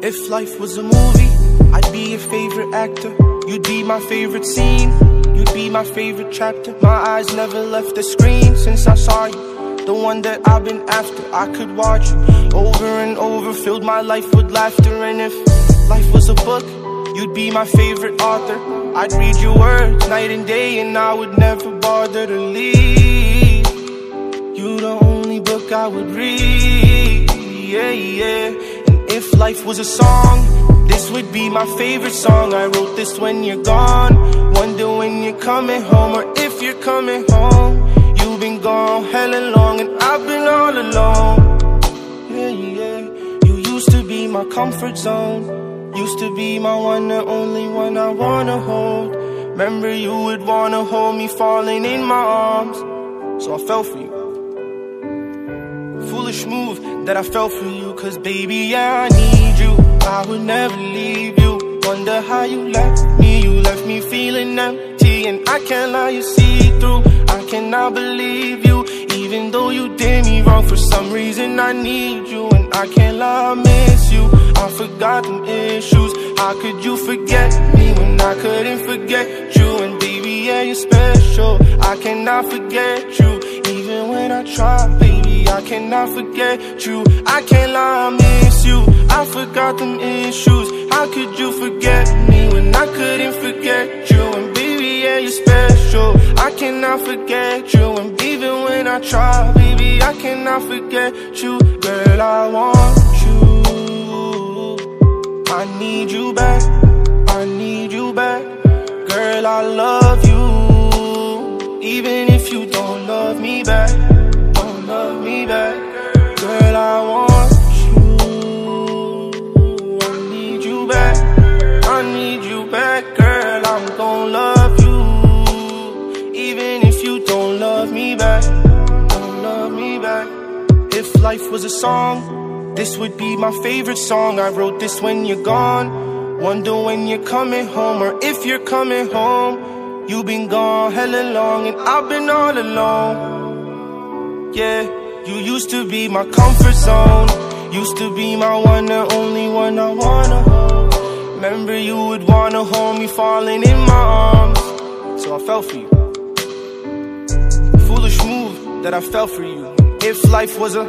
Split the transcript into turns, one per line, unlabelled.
If life was a movie, I'd be your favorite actor. You'd be my favorite scene. You'd be my favorite chapter. My eyes never left the screen since I saw you. The one that I've been after. I could watch you over and over. Filled my life with laughter. And if life was a book, you'd be my favorite author. I'd read your words night and day, and I would never bother to leave. You're the only book I would read. Yeah, yeah. If life was a song, this would be my favorite song. I wrote this when you're gone. Wonder when you're coming home or if you're coming home. You've been gone hella long and I've been all alone. Yeah, yeah. You used to be my comfort zone. Used to be my one and only one I wanna hold. Remember you would wanna hold me falling in my arms. So I fell for you foolish move that I fell for you. Cause baby, yeah, I need you. I would never leave you. Wonder how you left me. You left me feeling empty. And I can't lie, you see through. I cannot believe you. Even though you did me wrong, for some reason I need you. And I can't lie, I miss you. I forgot them issues. How could you forget me when I couldn't forget you? And baby, yeah, you're special. I cannot forget you. Even when I try, cannot forget you. I can't lie, I miss you. I forgot them issues. How could you forget me when I couldn't forget you? And baby, yeah, you're special. I cannot forget you. And even when I try, baby, I cannot forget you. Girl, I want you. I need you back. I need you back. Girl, I love you. Even if you don't love me back, back. I need you back, girl. I'm gon' love you. Even if you don't love me back, don't love me back. If life was a song, this would be my favorite song. I wrote this when you're gone. Wonder when you're coming home or if you're coming home. You've been gone hella long and I've been all alone. Yeah, you used to be my comfort zone. Used to be my one and only one I wanna hold. Remember wanna hold me falling in my arms. So I fell for you. Foolish move that I fell for you. If life was a